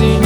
watching